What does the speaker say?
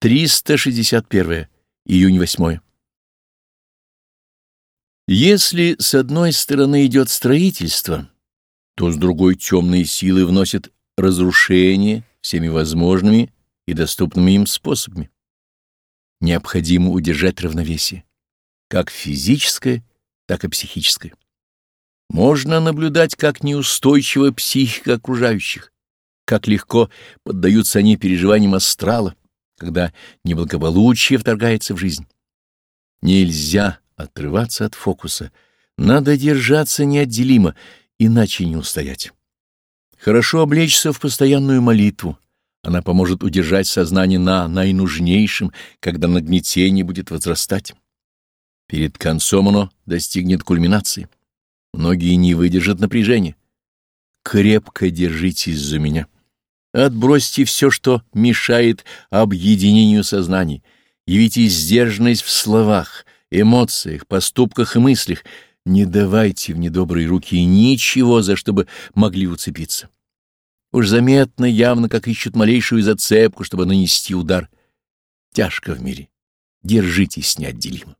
361. Июнь 8. Если с одной стороны идет строительство, то с другой темные силы вносят разрушение всеми возможными и доступными им способами. Необходимо удержать равновесие, как физическое, так и психическое. Можно наблюдать, как неустойчива психика окружающих, как легко поддаются они переживаниям астрала, когда неблагополучие вторгается в жизнь. Нельзя отрываться от фокуса, надо держаться неотделимо, иначе не устоять. Хорошо облечься в постоянную молитву, она поможет удержать сознание на наинужнейшем, когда нагнетение будет возрастать. Перед концом оно достигнет кульминации. Многие не выдержат напряжения. Крепко держитесь за меня. Отбросьте все, что мешает объединению сознаний. Явите сдержанность в словах, эмоциях, поступках и мыслях. Не давайте в недобрые руки ничего, за что бы могли уцепиться. Уж заметно, явно, как ищут малейшую зацепку, чтобы нанести удар. Тяжко в мире. Держитесь неотделимо.